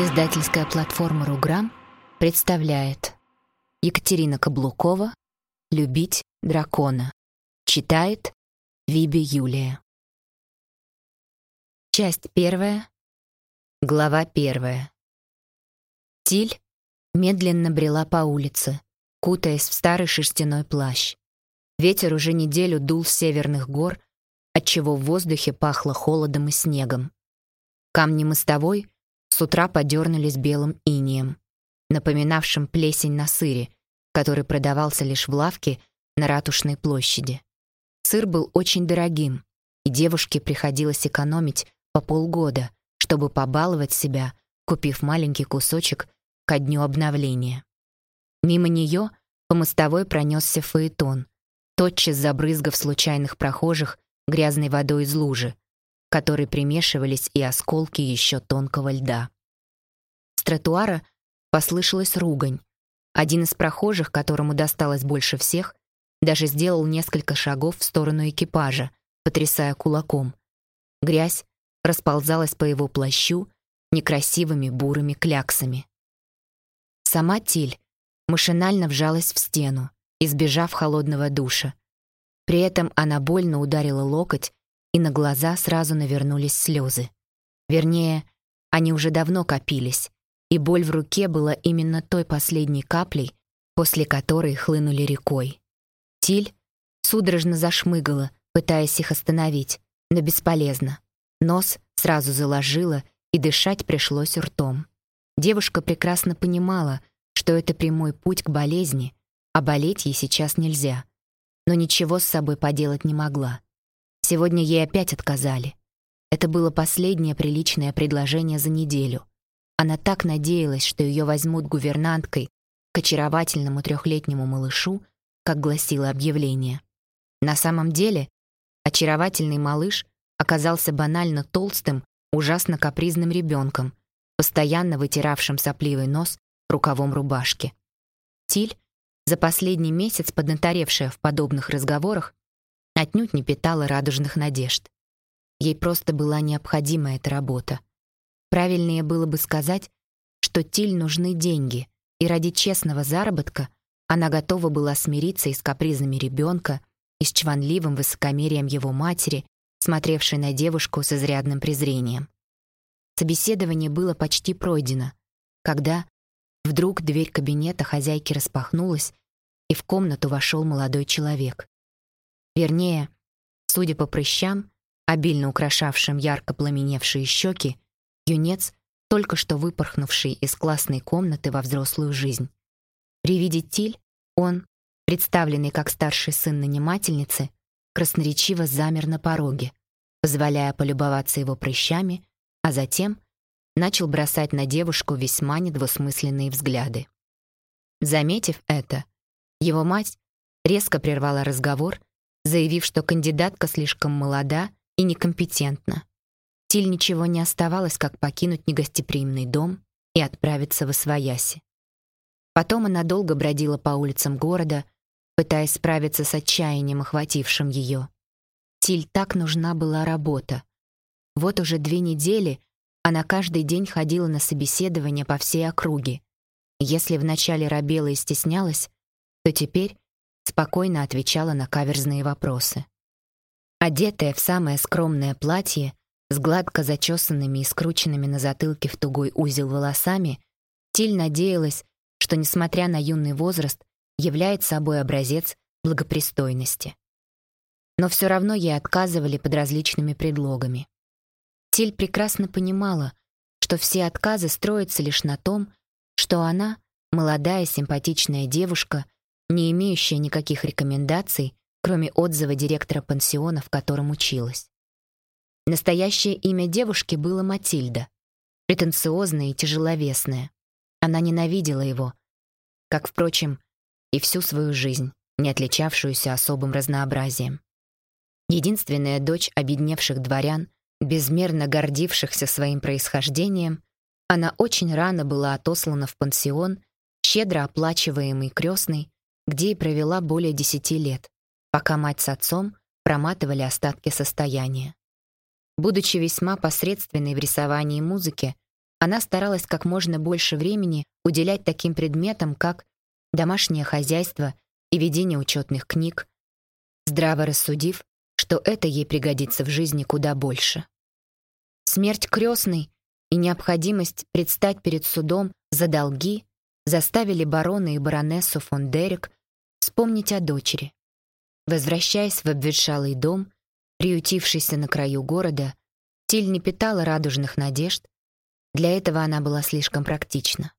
Издательская платформа «Руграм» представляет Екатерина Каблукова «Любить дракона». Читает Виби Юлия. Часть первая. Глава первая. Тиль медленно брела по улице, кутаясь в старый шерстяной плащ. Ветер уже неделю дул с северных гор, отчего в воздухе пахло холодом и снегом. Камни мостовой — с утра подернулись белым инеем, напоминавшим плесень на сыре, который продавался лишь в лавке на Ратушной площади. Сыр был очень дорогим, и девушке приходилось экономить по полгода, чтобы побаловать себя, купив маленький кусочек ко дню обновления. Мимо нее по мостовой пронесся фаэтон, тотчас забрызгав случайных прохожих грязной водой из лужи, к которой примешивались и осколки еще тонкого льда. С тротуара послышалась ругань. Один из прохожих, которому досталось больше всех, даже сделал несколько шагов в сторону экипажа, потрясая кулаком. Грязь расползалась по его плащу некрасивыми бурыми кляксами. Сама Тиль машинально вжалась в стену, избежав холодного душа. При этом она больно ударила локоть и на глаза сразу навернулись слезы. Вернее, они уже давно копились, и боль в руке была именно той последней каплей, после которой хлынули рекой. Тиль судорожно зашмыгала, пытаясь их остановить, но бесполезно. Нос сразу заложила, и дышать пришлось ртом. Девушка прекрасно понимала, что это прямой путь к болезни, а болеть ей сейчас нельзя. Но ничего с собой поделать не могла. Сегодня ей опять отказали. Это было последнее приличное предложение за неделю. Она так надеялась, что ее возьмут гувернанткой к очаровательному трехлетнему малышу, как гласило объявление. На самом деле, очаровательный малыш оказался банально толстым, ужасно капризным ребенком, постоянно вытиравшим сопливый нос рукавом рубашки. Тиль, за последний месяц поднаторевшая в подобных разговорах, отнюдь не питала радужных надежд. Ей просто была необходима эта работа. Правильнее было бы сказать, что Тиль нужны деньги, и ради честного заработка она готова была смириться и с капризами ребенка, и с чванливым высокомерием его матери, смотревшей на девушку с изрядным презрением. Собеседование было почти пройдено, когда вдруг дверь кабинета хозяйки распахнулась, и в комнату вошел молодой человек. Вернее, судя по прыщам, обильно украшавшим ярко пламеневшие щеки, юнец, только что выпорхнувший из классной комнаты во взрослую жизнь. При виде Тиль он, представленный как старший сын нанимательницы, красноречиво замер на пороге, позволяя полюбоваться его прыщами, а затем начал бросать на девушку весьма недвусмысленные взгляды. Заметив это, его мать резко прервала разговор заявив, что кандидатка слишком молода и некомпетентна. Тиль ничего не оставалось, как покинуть негостеприимный дом и отправиться в Освояси. Потом она долго бродила по улицам города, пытаясь справиться с отчаянием, охватившим ее. Тиль так нужна была работа. Вот уже две недели она каждый день ходила на собеседование по всей округе. Если вначале робела и стеснялась, то теперь спокойно отвечала на каверзные вопросы. Одетая в самое скромное платье, с гладко зачесанными и скрученными на затылке в тугой узел волосами, Тиль надеялась, что, несмотря на юный возраст, является собой образец благопристойности. Но все равно ей отказывали под различными предлогами. Тиль прекрасно понимала, что все отказы строятся лишь на том, что она, молодая симпатичная девушка, не имеющая никаких рекомендаций, кроме отзыва директора пансиона, в котором училась. Настоящее имя девушки было Матильда, претенциозное и тяжеловесное. Она ненавидела его, как, впрочем, и всю свою жизнь, не отличавшуюся особым разнообразием. Единственная дочь обедневших дворян, безмерно гордившихся своим происхождением, она очень рано была отослана в пансион, щедро оплачиваемый крестной, где и провела более десяти лет, пока мать с отцом проматывали остатки состояния. Будучи весьма посредственной в рисовании и музыке, она старалась как можно больше времени уделять таким предметам, как домашнее хозяйство и ведение учетных книг, здраво рассудив, что это ей пригодится в жизни куда больше. Смерть крестной и необходимость предстать перед судом за долги заставили барона и баронессу фон Дерек вспомнить о дочери. Возвращаясь в обветшалый дом, приютившийся на краю города, Тиль не питала радужных надежд, для этого она была слишком практична.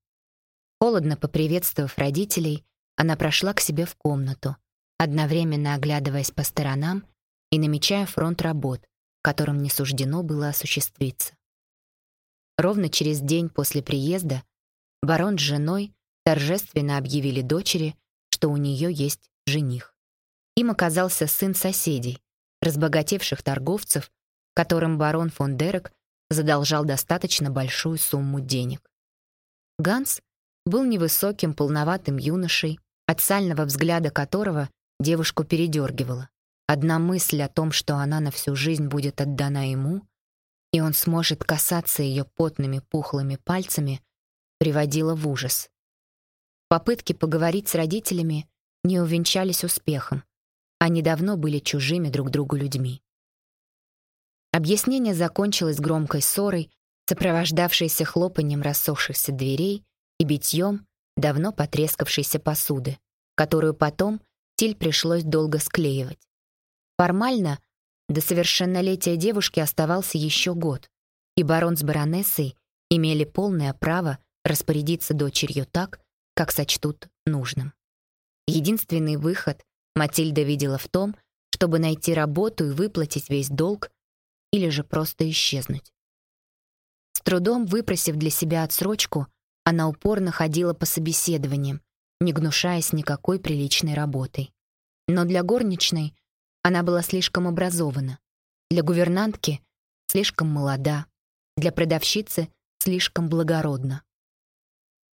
Холодно поприветствовав родителей, она прошла к себе в комнату, одновременно оглядываясь по сторонам и намечая фронт работ, которым не суждено было осуществиться. Ровно через день после приезда барон с женой торжественно объявили дочери, что у нее есть жених. Им оказался сын соседей, разбогатевших торговцев, которым барон фон Дерек задолжал достаточно большую сумму денег. Ганс был невысоким, полноватым юношей, от сального взгляда которого девушку передергивало. Одна мысль о том, что она на всю жизнь будет отдана ему, и он сможет касаться ее потными пухлыми пальцами, приводила в ужас. Попытки поговорить с родителями не увенчались успехом. Они давно были чужими друг другу людьми. Объяснение закончилось громкой ссорой, сопровождавшейся хлопанием рассохшихся дверей и битьем давно потрескавшейся посуды, которую потом Тиль пришлось долго склеивать. Формально до совершеннолетия девушки оставался еще год, и барон с баронессой имели полное право распорядиться дочерью так, как сочтут нужным. Единственный выход Матильда видела в том, чтобы найти работу и выплатить весь долг, или же просто исчезнуть. С трудом выпросив для себя отсрочку, она упорно ходила по собеседованиям, не гнушаясь никакой приличной работой. Но для горничной она была слишком образована, для гувернантки слишком молода, для продавщицы слишком благородна.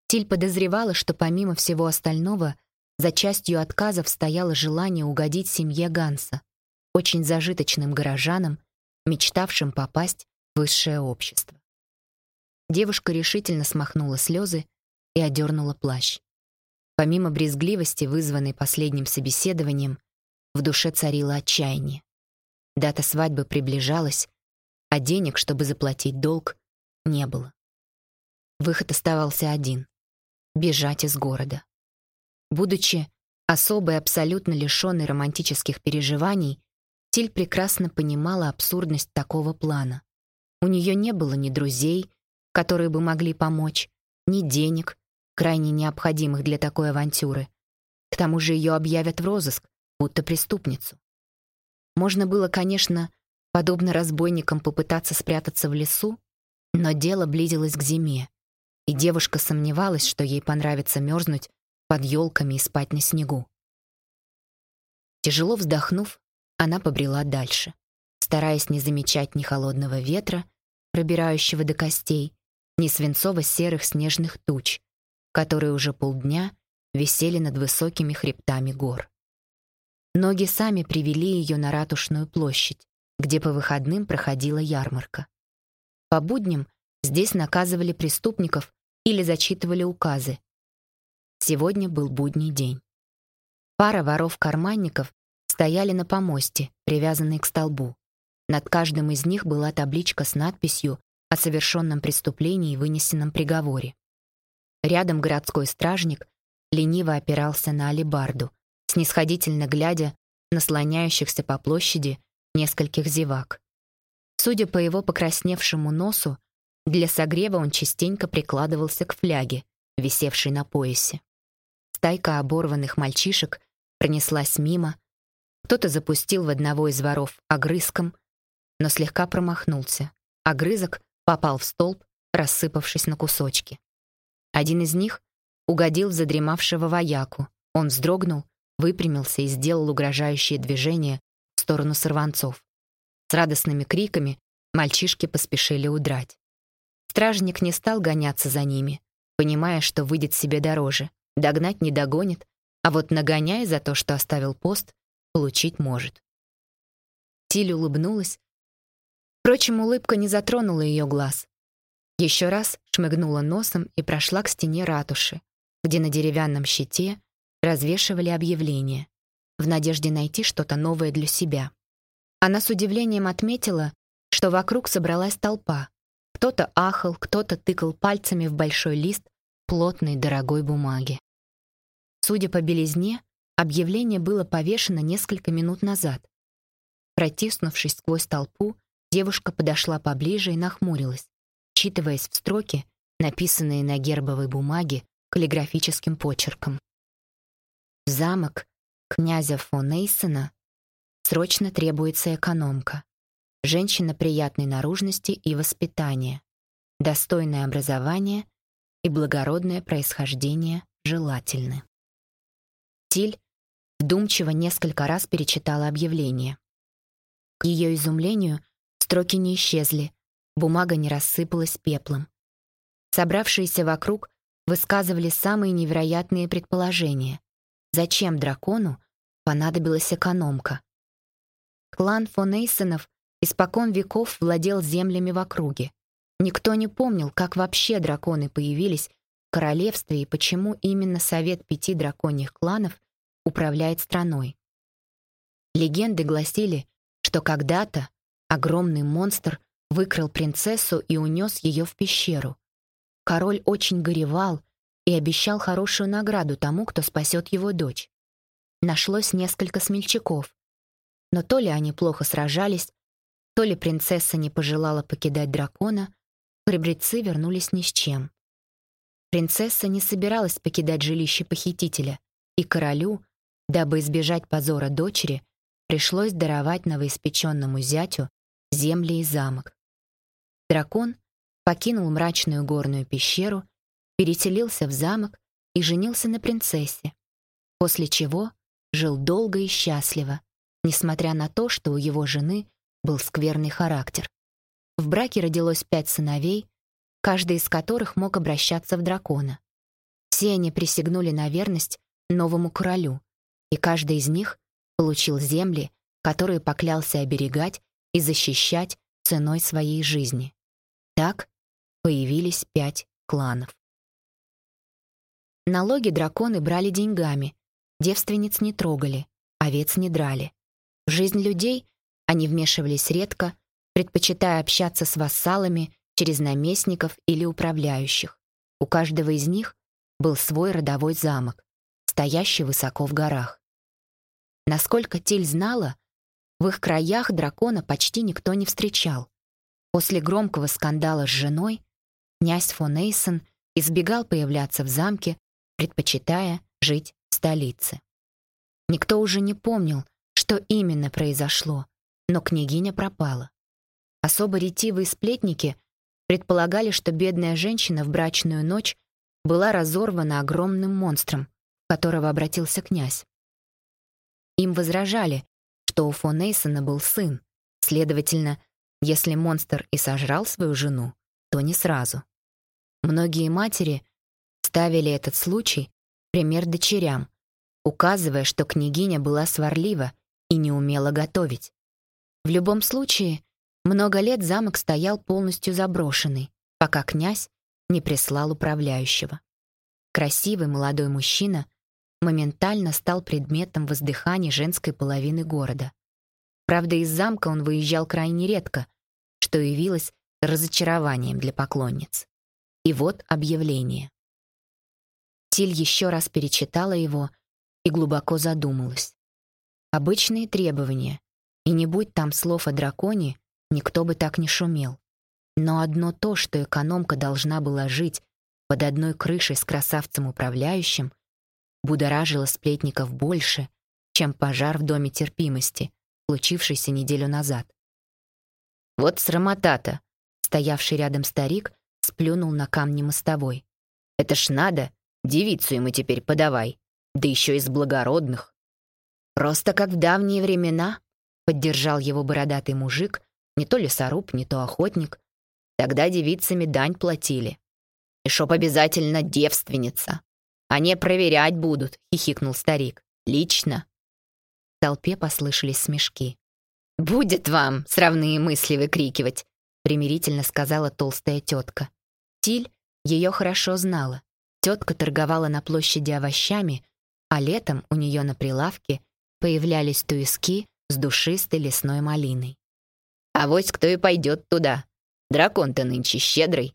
Тиль подозревала, что помимо всего остального, за частью отказов стояло желание угодить семье Ганса, очень зажиточным горожанам, мечтавшим попасть в высшее общество. Девушка решительно смахнула слезы и одернула плащ. Помимо брезгливости, вызванной последним собеседованием, в душе царило отчаяние. Дата свадьбы приближалась, а денег, чтобы заплатить долг, не было. Выход оставался один — бежать из города. Будучи особой абсолютно лишенной романтических переживаний, Тиль прекрасно понимала абсурдность такого плана. У нее не было ни друзей, которые бы могли помочь, ни денег, крайне необходимых для такой авантюры. К тому же ее объявят в розыск, будто преступницу. Можно было, конечно, подобно разбойникам попытаться спрятаться в лесу, но дело близилось к зиме, и девушка сомневалась, что ей понравится мерзнуть под елками и спать на снегу. Тяжело вздохнув, она побрела дальше, стараясь не замечать ни холодного ветра, пробирающего до костей, ни свинцово-серых снежных туч, которые уже полдня висели над высокими хребтами гор. Ноги сами привели ее на Ратушную площадь, где по выходным проходила ярмарка. По будням здесь наказывали преступников или зачитывали указы. Сегодня был будний день. Пара воров-карманников стояли на помосте, привязанные к столбу. Над каждым из них была табличка с надписью о совершенном преступлении и вынесенном приговоре. Рядом городской стражник лениво опирался на алебарду, снисходительно глядя на слоняющихся по площади нескольких зевак. Судя по его покрасневшему носу, для согрева он частенько прикладывался к фляге, висевшей на поясе. Стайка оборванных мальчишек пронеслась мимо, кто-то запустил в одного из воров огрызком, но слегка промахнулся. Огрызок попал в столб, рассыпавшись на кусочки. Один из них угодил в задремавшего вояку. Он вздрогнул, выпрямился и сделал угрожающее движение в сторону сорванцов. С радостными криками мальчишки поспешили удрать. Стражник не стал гоняться за ними, понимая, что выйдет себе дороже. Догнать не догонит, а вот нагоняя за то, что оставил пост, получить может. Тиль улыбнулась. Впрочем, улыбка не затронула ее глаз. Еще раз шмыгнула носом и прошла к стене ратуши, где на деревянном щите развешивали объявления, в надежде найти что-то новое для себя. Она с удивлением отметила, что вокруг собралась толпа. Кто-то ахал, кто-то тыкал пальцами в большой лист плотной дорогой бумаги. Судя по белизне, объявление было повешено несколько минут назад. Протиснувшись сквозь толпу, девушка подошла поближе и нахмурилась, вчитываясь в строки, написанные на гербовой бумаге каллиграфическим почерком. замок князя фон Эйсена срочно требуется экономка. Женщина приятной наружности и воспитания, достойное образование и благородное происхождение желательны. Тиль вдумчиво несколько раз перечитала объявление. К ее изумлению строки не исчезли, бумага не рассыпалась пеплом. Собравшиеся вокруг высказывали самые невероятные предположения. Зачем дракону понадобилась экономка? Клан фон Эйсенов испокон веков владел землями в округе. Никто не помнил, как вообще драконы появились в королевстве и почему именно Совет пяти драконьих кланов управляет страной. Легенды гласили, что когда-то огромный монстр выкрал принцессу и унес ее в пещеру. Король очень горевал и обещал хорошую награду тому, кто спасет его дочь. Нашлось несколько смельчаков. Но то ли они плохо сражались, то ли принцесса не пожелала покидать дракона, Храбрецы вернулись ни с чем. Принцесса не собиралась покидать жилище похитителя, и королю, дабы избежать позора дочери, пришлось даровать новоиспеченному зятю земли и замок. Дракон покинул мрачную горную пещеру, переселился в замок и женился на принцессе, после чего жил долго и счастливо, несмотря на то, что у его жены был скверный характер. В браке родилось пять сыновей, каждый из которых мог обращаться в дракона. Все они присягнули на верность новому королю, и каждый из них получил земли, которые поклялся оберегать и защищать ценой своей жизни. Так появились пять кланов. Налоги драконы брали деньгами, девственниц не трогали, овец не драли. Жизнь людей они вмешивались редко, предпочитая общаться с вассалами через наместников или управляющих. У каждого из них был свой родовой замок, стоящий высоко в горах. Насколько Тиль знала, в их краях дракона почти никто не встречал. После громкого скандала с женой князь фон Эйсон избегал появляться в замке, предпочитая жить в столице. Никто уже не помнил, что именно произошло, но княгиня пропала. Особо ретивые сплетники предполагали, что бедная женщина в брачную ночь была разорвана огромным монстром, в которого обратился князь. Им возражали, что у фон Эйсона был сын, следовательно, если монстр и сожрал свою жену, то не сразу. Многие матери ставили этот случай пример дочерям, указывая, что княгиня была сварлива и не умела готовить. В любом случае, много лет замок стоял полностью заброшенный, пока князь не прислал управляющего. Красивый молодой мужчина моментально стал предметом воздыханий женской половины города. Правда, из замка он выезжал крайне редко, что явилось разочарованием для поклонниц. И вот объявление. Тиль еще раз перечитала его и глубоко задумалась. Обычные требования, и не будь там слов о драконе, никто бы так не шумел. Но одно то, что экономка должна была жить под одной крышей с красавцем-управляющим, будоражило сплетников больше, чем пожар в доме терпимости, случившийся неделю назад. «Вот срамота-то!» Стоявший рядом старик сплюнул на камни мостовой. «Это ж надо! Девицу ему теперь подавай! Да еще из благородных!» «Просто как в давние времена!» — поддержал его бородатый мужик не то лесоруб, не то охотник. Тогда девицами дань платили. И шоп обязательно девственница. Они проверять будут, хихикнул старик. Лично. В толпе послышались смешки. «Будет вам сравные мысли выкрикивать», примирительно сказала толстая тетка. Тиль ее хорошо знала. Тетка торговала на площади овощами, а летом у нее на прилавке появлялись туиски с душистой лесной малиной. А вось кто и пойдет туда. Дракон-то нынче щедрый.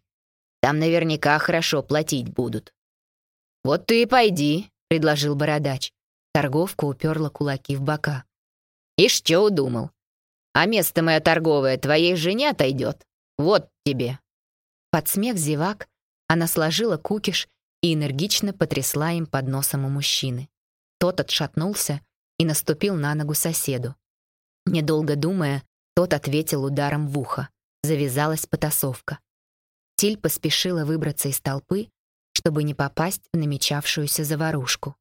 Там наверняка хорошо платить будут. «Вот ты и пойди», — предложил бородач. Торговка уперла кулаки в бока. «Ишь, что удумал? А место мое торговое твоей жене отойдет. Вот тебе». Под смех зевак она сложила кукиш и энергично потрясла им под носом у мужчины. Тот отшатнулся и наступил на ногу соседу. Недолго думая, тот ответил ударом в ухо. Завязалась потасовка. Тиль поспешила выбраться из толпы, чтобы не попасть в намечавшуюся заварушку.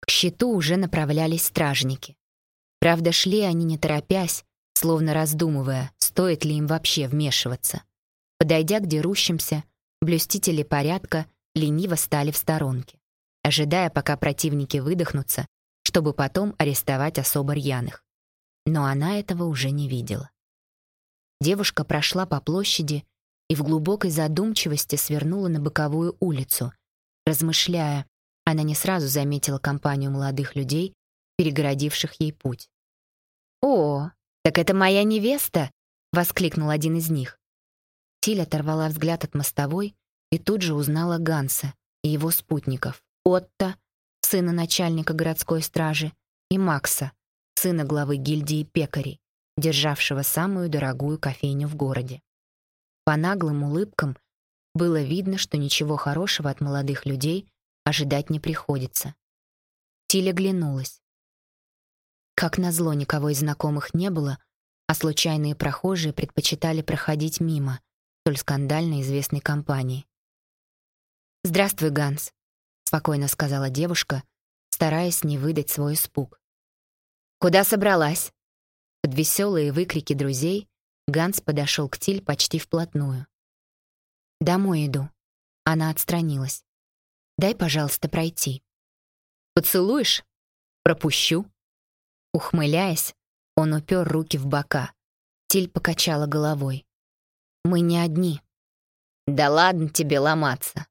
К щиту уже направлялись стражники. Правда, шли они не торопясь, словно раздумывая, стоит ли им вообще вмешиваться. Подойдя к дерущимся, блюстители порядка лениво стали в сторонке, ожидая, пока противники выдохнутся, чтобы потом арестовать особо рьяных. Но она этого уже не видела. Девушка прошла по площади и в глубокой задумчивости свернула на боковую улицу, размышляя, она не сразу заметила компанию молодых людей, перегородивших ей путь. «О, так это моя невеста!» — воскликнул один из них. Тиль оторвала взгляд от мостовой и тут же узнала Ганса и его спутников. Отто, сына начальника городской стражи, и Макса, сына главы гильдии пекарей, державшего самую дорогую кофейню в городе. По наглым улыбкам было видно, что ничего хорошего от молодых людей ожидать не приходится. Тиля глянулась. Как назло, никого из знакомых не было, а случайные прохожие предпочитали проходить мимо столь скандально известной компании. «Здравствуй, Ганс», — спокойно сказала девушка, стараясь не выдать свой испуг. «Куда собралась?» Под веселые выкрики друзей Ганс подошел к Тиль почти вплотную. «Домой иду». Она отстранилась. «Дай, пожалуйста, пройти». «Поцелуешь?» «Пропущу». Ухмыляясь, он упер руки в бока. Тиль покачала головой. «Мы не одни». «Да ладно тебе ломаться».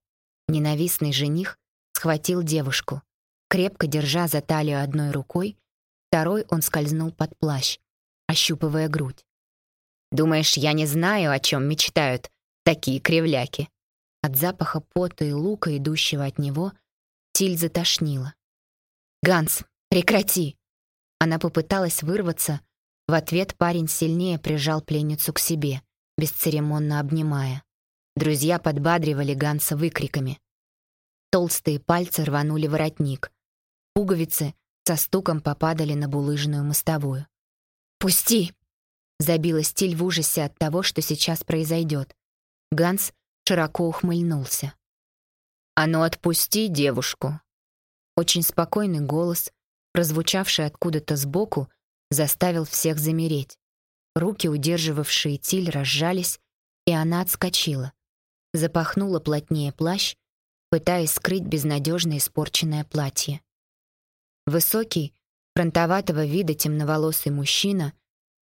Ненавистный жених схватил девушку. Крепко держа за талию одной рукой, второй он скользнул под плащ, ощупывая грудь. «Думаешь, я не знаю, о чем мечтают такие кривляки?» От запаха пота и лука, идущего от него, Тиль затошнила. «Ганс, прекрати!» Она попыталась вырваться. В ответ парень сильнее прижал пленницу к себе, бесцеремонно обнимая. Друзья подбадривали Ганса выкриками. Толстые пальцы рванули воротник. Пуговицы со стуком попадали на булыжную мостовую. «Пусти!» Забила стиль в ужасе от того, что сейчас произойдет. Ганс широко ухмыльнулся. «А ну отпусти девушку!» Очень спокойный голос, прозвучавший откуда-то сбоку, заставил всех замереть. Руки, удерживавшие Тиль, разжались, и она отскочила. Запахнула плотнее плащ, пытаясь скрыть безнадежно испорченное платье. Высокий, фронтоватого вида темноволосый мужчина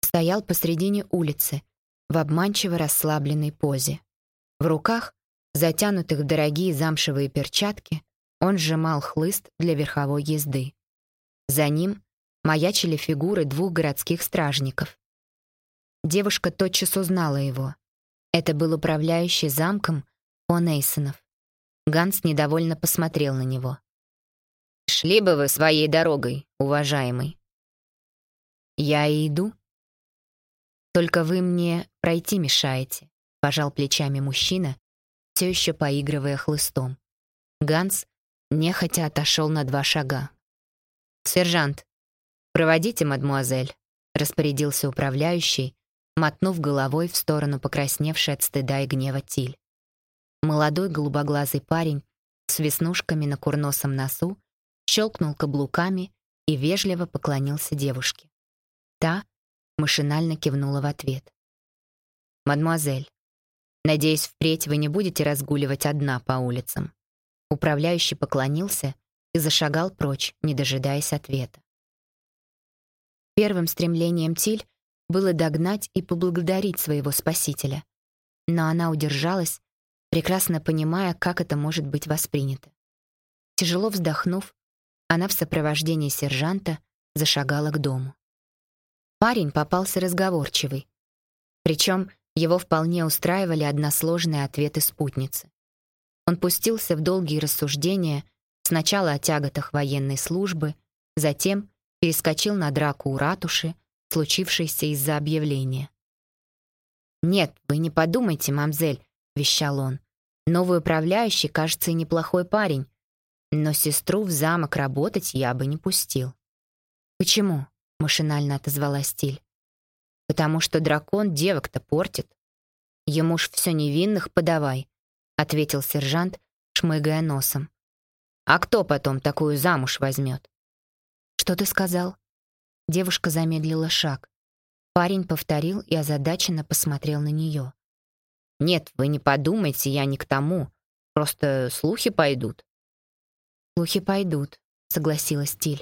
стоял посредине улицы в обманчиво расслабленной позе. В руках, затянутых в дорогие замшевые перчатки, он сжимал хлыст для верховой езды. За ним маячили фигуры двух городских стражников. Девушка тотчас узнала его. Это был управляющий замком фон Эйсонов. Ганс недовольно посмотрел на него. «Шли бы вы своей дорогой, уважаемый». «Я и иду. Только вы мне пройти мешаете», — пожал плечами мужчина, все еще поигрывая хлыстом. Ганс нехотя отошел на два шага. «Сержант, проводите мадмуазель», — распорядился управляющий, мотнув головой в сторону покрасневшей от стыда и гнева Тиль. Молодой голубоглазый парень с веснушками на курносом носу щелкнул каблуками и вежливо поклонился девушке. Та машинально кивнула в ответ. «Мадемуазель, надеюсь, впредь вы не будете разгуливать одна по улицам». Управляющий поклонился и зашагал прочь, не дожидаясь ответа. Первым стремлением Тиль было догнать и поблагодарить своего спасителя. Но она удержалась прекрасно понимая, как это может быть воспринято. Тяжело вздохнув, она в сопровождении сержанта зашагала к дому. Парень попался разговорчивый. Причем его вполне устраивали односложные ответы спутницы. Он пустился в долгие рассуждения сначала о тяготах военной службы, затем перескочил на драку у ратуши, случившейся из-за объявления. «Нет, вы не подумайте, мамзель», — вещал он. «Новый управляющий, кажется, и неплохой парень, но сестру в замок работать я бы не пустил». «Почему?» — машинально отозвалась Стиль. «Потому что дракон девок-то портит. Ему ж все невинных подавай», — ответил сержант, шмыгая носом. «А кто потом такую замуж возьмет?» «Что ты сказал?» Девушка замедлила шаг. Парень повторил и озадаченно посмотрел на нее. «Нет, вы не подумайте, я не к тому. Просто слухи пойдут». «Слухи пойдут», — согласилась Тиль.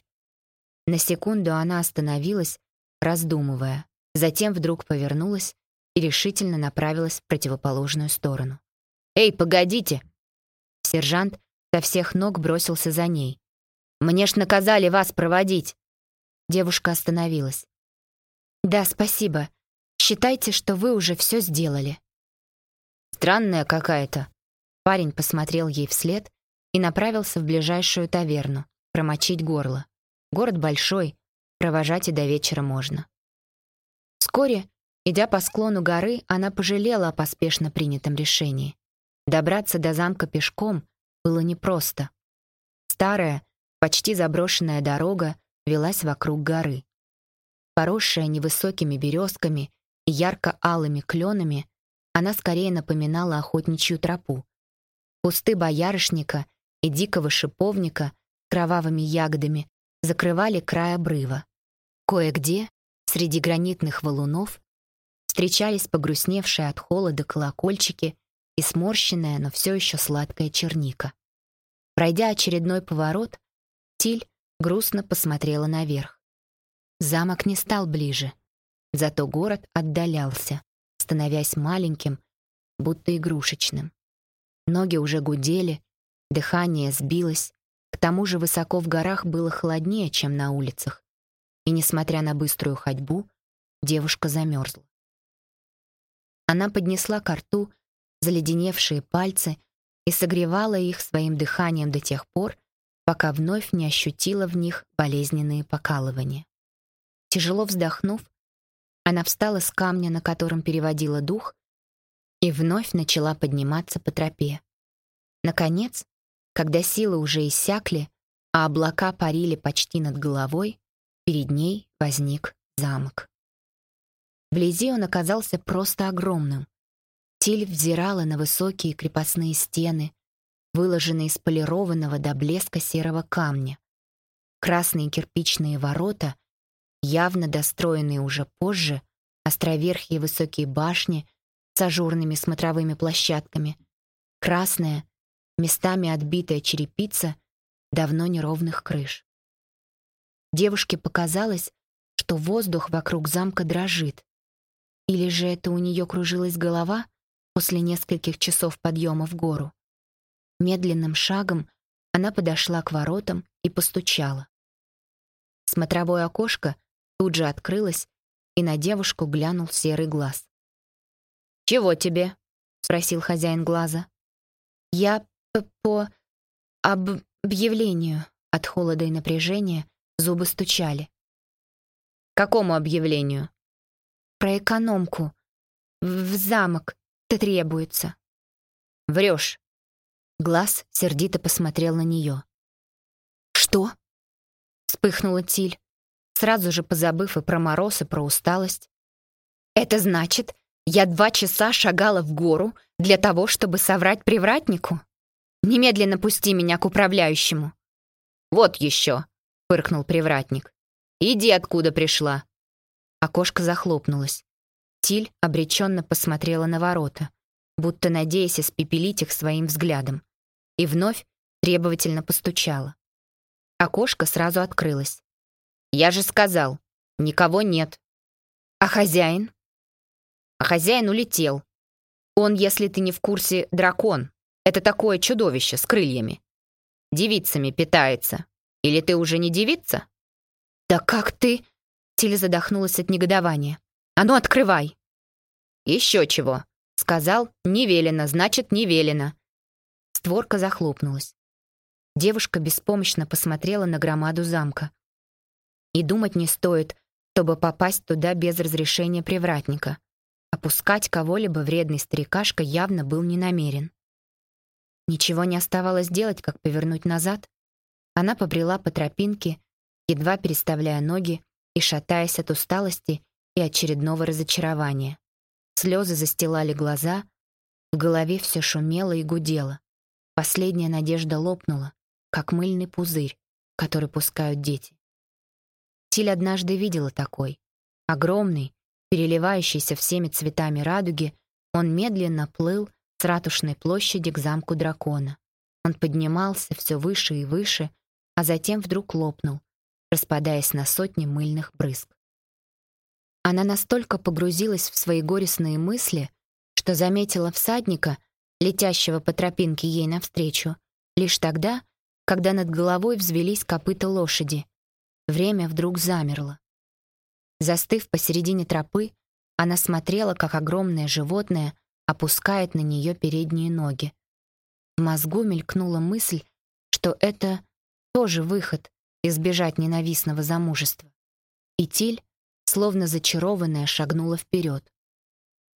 На секунду она остановилась, раздумывая, затем вдруг повернулась и решительно направилась в противоположную сторону. «Эй, погодите!» Сержант со всех ног бросился за ней. «Мне ж наказали вас проводить!» Девушка остановилась. «Да, спасибо. Считайте, что вы уже все сделали». «Странная какая-то». Парень посмотрел ей вслед и направился в ближайшую таверну, промочить горло. Город большой, провожать и до вечера можно. Вскоре, идя по склону горы, она пожалела о поспешно принятом решении. Добраться до замка пешком было непросто. Старая, почти заброшенная дорога велась вокруг горы. Поросшая невысокими березками и ярко-алыми кленами, она скорее напоминала охотничью тропу. Кусты боярышника и дикого шиповника кровавыми ягодами закрывали край обрыва. Кое-где, среди гранитных валунов, встречались погрустневшие от холода колокольчики и сморщенная, но все еще сладкая черника. Пройдя очередной поворот, Тиль грустно посмотрела наверх. Замок не стал ближе, зато город отдалялся, становясь маленьким, будто игрушечным. Ноги уже гудели, дыхание сбилось, к тому же высоко в горах было холоднее, чем на улицах. И, несмотря на быструю ходьбу, девушка замерзла. Она поднесла к рту заледеневшие пальцы и согревала их своим дыханием до тех пор, пока вновь не ощутила в них болезненные покалывания. Тяжело вздохнув, она встала с камня, на котором переводила дух, и вновь начала подниматься по тропе. Наконец, когда силы уже иссякли, а облака парили почти над головой, перед ней возник замок. Вблизи он оказался просто огромным. Тиль взирала на высокие крепостные стены, выложенные из полированного до блеска серого камня. Красные кирпичные ворота, явно достроенные уже позже, островерхие высокие башни с ажурными смотровыми площадками, красная, местами отбитая черепица давно неровных крыш. Девушке показалось, что воздух вокруг замка дрожит. Или же это у нее кружилась голова после нескольких часов подъема в гору. Медленным шагом она подошла к воротам и постучала. Смотровое окошко тут же открылось, и на девушку глянул серый глаз. «Чего тебе?» — спросил хозяин глаза. «Я по объявлению. От холода и напряжения зубы стучали. Какому объявлению? Про экономку. В замок-то требуется. Врешь. Глаз сердито посмотрел на нее. Что? Вспыхнула Тиль, сразу же позабыв и про мороз, и про усталость. Это значит, я два часа шагала в гору для того, чтобы соврать привратнику? Немедленно пусти меня к управляющему». «Вот еще», — фыркнул привратник. «Иди, откуда пришла». Окошко захлопнулось. Тиль обреченно посмотрела на ворота, будто надеясь испепелить их своим взглядом, и вновь требовательно постучала. Окошко сразу открылось. «Я же сказал, никого нет». «А хозяин?» «А хозяин улетел». Он, если ты не в курсе, дракон. Это такое чудовище с крыльями. Девицами питается. Или ты уже не девица?» «Да как ты?» Тиля задохнулась от негодования. «А ну, открывай!» «Еще чего!» Сказал, не велено, значит, не велено. Створка захлопнулась. Девушка беспомощно посмотрела на громаду замка. И думать не стоит, чтобы попасть туда без разрешения привратника. Опускать кого-либо вредный старикашка явно был не намерен. Ничего не оставалось делать, как повернуть назад. Она побрела по тропинке, едва переставляя ноги и шатаясь от усталости и очередного разочарования. Слезы застилали глаза, в голове все шумело и гудело. Последняя надежда лопнула, как мыльный пузырь, который пускают дети. Тиль однажды видела такой. Огромный, переливающийся всеми цветами радуги, он медленно плыл с ратушной площади к замку дракона. Он поднимался все выше и выше, а затем вдруг лопнул, распадаясь на сотни мыльных брызг. Она настолько погрузилась в свои горестные мысли, что заметила всадника, летящего по тропинке ей навстречу, лишь тогда, когда над головой взвелись копыта лошади. Время вдруг замерло. Застыв посередине тропы, она смотрела, как огромное животное опускает на нее передние ноги. В мозгу мелькнула мысль, что это тоже выход избежать ненавистного замужества. И Тиль словно зачарованная, шагнула вперед.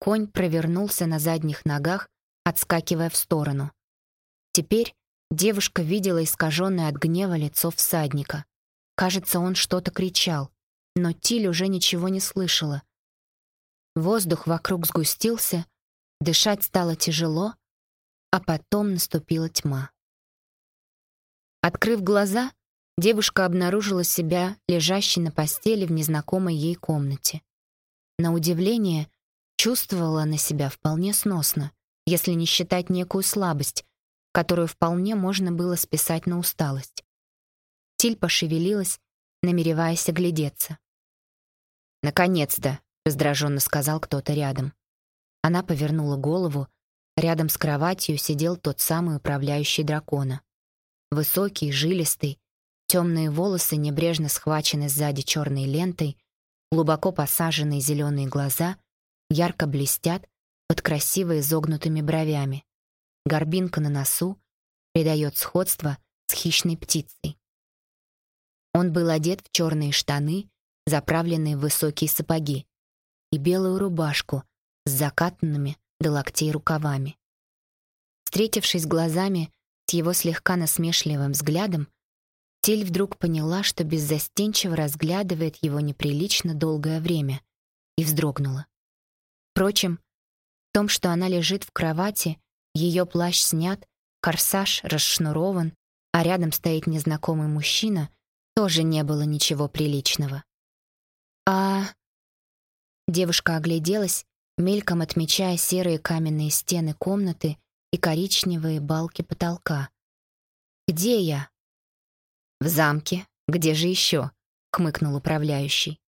Конь провернулся на задних ногах, отскакивая в сторону. Теперь девушка видела искаженное от гнева лицо всадника. Кажется, он что-то кричал, но Тиль уже ничего не слышала. Воздух вокруг сгустился, дышать стало тяжело, а потом наступила тьма. Открыв глаза, девушка обнаружила себя лежащей на постели в незнакомой ей комнате. На удивление, чувствовала она себя вполне сносно, если не считать некую слабость, которую вполне можно было списать на усталость. Тиль пошевелилась, намереваясь оглядеться. «Наконец-то!» — раздраженно сказал кто-то рядом. Она повернула голову. Рядом с кроватью сидел тот самый управляющий дракона. Высокий, жилистый, Темные волосы небрежно схвачены сзади черной лентой, глубоко посаженные зеленые глаза ярко блестят под красиво изогнутыми бровями. Горбинка на носу придает сходство с хищной птицей. Он был одет в черные штаны, заправленные в высокие сапоги, и белую рубашку с закатанными до локтей рукавами. Встретившись глазами с его слегка насмешливым взглядом, Тиль вдруг поняла, что беззастенчиво разглядывает его неприлично долгое время, и вздрогнула. Впрочем, в том, что она лежит в кровати, ее плащ снят, корсаж расшнурован, а рядом стоит незнакомый мужчина, тоже не было ничего приличного. А девушка огляделась, мельком отмечая серые каменные стены комнаты и коричневые балки потолка. Где я? «В замке? Где же еще?» — хмыкнул управляющий.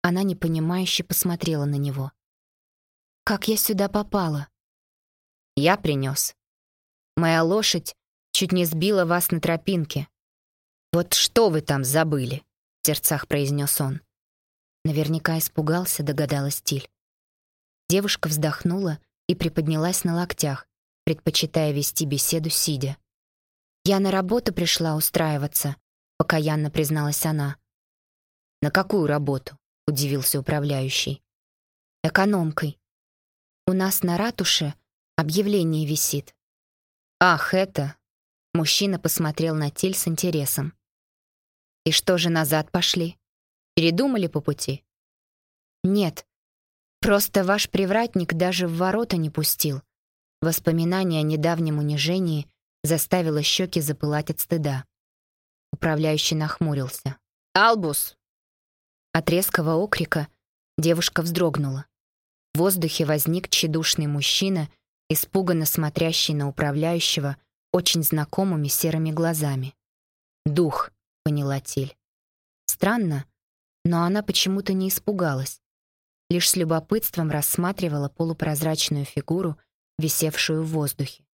Она непонимающе посмотрела на него. «Как я сюда попала?» «Я принес. Моя лошадь чуть не сбила вас на тропинке. Вот что вы там забыли?» — в сердцах произнес он. Наверняка испугался, догадалась Тиль. Девушка вздохнула и приподнялась на локтях, предпочитая вести беседу сидя. «Я на работу пришла устраиваться», — покаянно призналась она. «На какую работу?» — удивился управляющий. «Экономкой. У нас на ратуше объявление висит». «Ах, это...» — мужчина посмотрел на Тиль с интересом. «И что же назад пошли? Передумали по пути?» «Нет, просто ваш привратник даже в ворота не пустил». Воспоминание о недавнем унижении заставило щеки запылать от стыда. Управляющий нахмурился. «Албус!» От резкого окрика девушка вздрогнула. В воздухе возник тщедушный мужчина, испуганно смотрящий на управляющего очень знакомыми серыми глазами. «Дух», — поняла Тиль. Странно, но она почему-то не испугалась. Лишь с любопытством рассматривала полупрозрачную фигуру висевшую в воздухе.